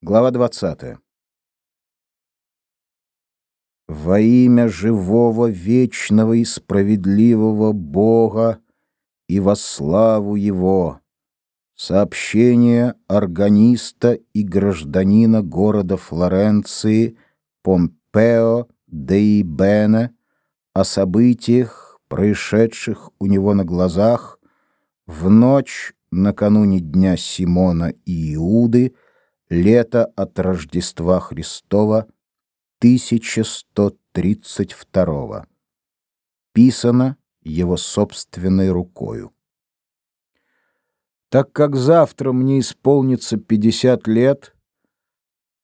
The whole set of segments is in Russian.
Глава 20. Во имя живого, вечного и справедливого Бога и во славу Его сообщение органиста и гражданина города Флоренции Помпео де Ибене о событиях, происшедших у него на глазах в ночь накануне дня Симона и Иуды, Лето от Рождества Христова 1132. Писано его собственной рукою. Так как завтра мне исполнится 50 лет,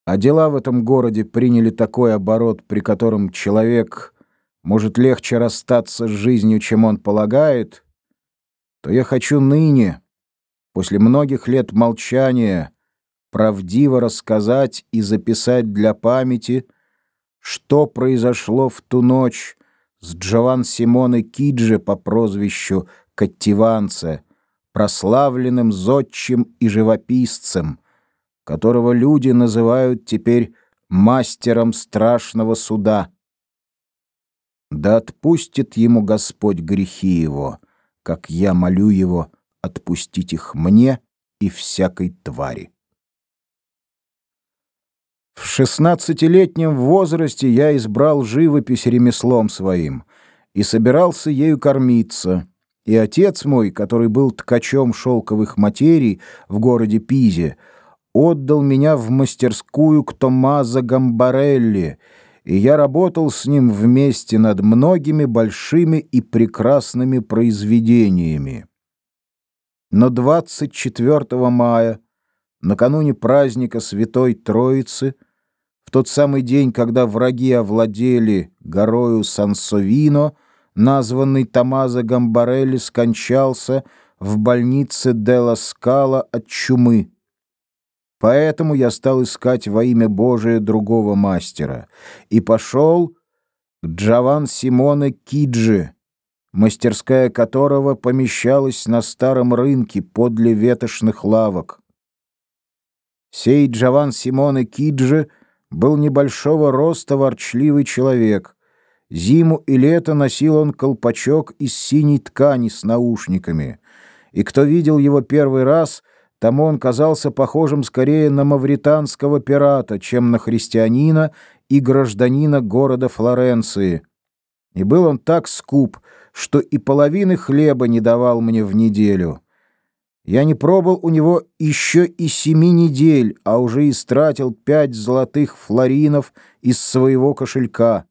а дела в этом городе приняли такой оборот, при котором человек может легче расстаться с жизнью, чем он полагает, то я хочу ныне, после многих лет молчания, правдиво рассказать и записать для памяти, что произошло в ту ночь с Джован Симоне Кидже по прозвищу Каттиванце, прославленным зодчим и живописцем, которого люди называют теперь мастером страшного суда. Да отпустит ему Господь грехи его, как я молю его отпустить их мне и всякой твари. В шестнадцатилетнем возрасте я избрал живопись ремеслом своим и собирался ею кормиться. И отец мой, который был ткачом шелковых материй в городе Пизе, отдал меня в мастерскую к Томмазо Гамбарелли, и я работал с ним вместе над многими большими и прекрасными произведениями. Но 24 мая, накануне праздника Святой Троицы, в тот самый день, когда враги овладели горою Сансовино, названный Томазо Гамбарелли скончался в больнице Делла Скала от чумы. Поэтому я стал искать во имя Божие другого мастера и пошел к Джаван Симоне Киджи, мастерская которого помещалась на старом рынке подле ветошных лавок. Сей Джаван Симоне Киджи — был небольшого роста ворчливый человек. Зиму и лето носил он колпачок из синей ткани с наушниками. И кто видел его первый раз, тому он казался похожим скорее на мавританского пирата, чем на христианина и гражданина города Флоренции. И был он так скуп, что и половины хлеба не давал мне в неделю. Я не пробыл у него еще и семи недель, а уже истратил пять золотых флоринов из своего кошелька.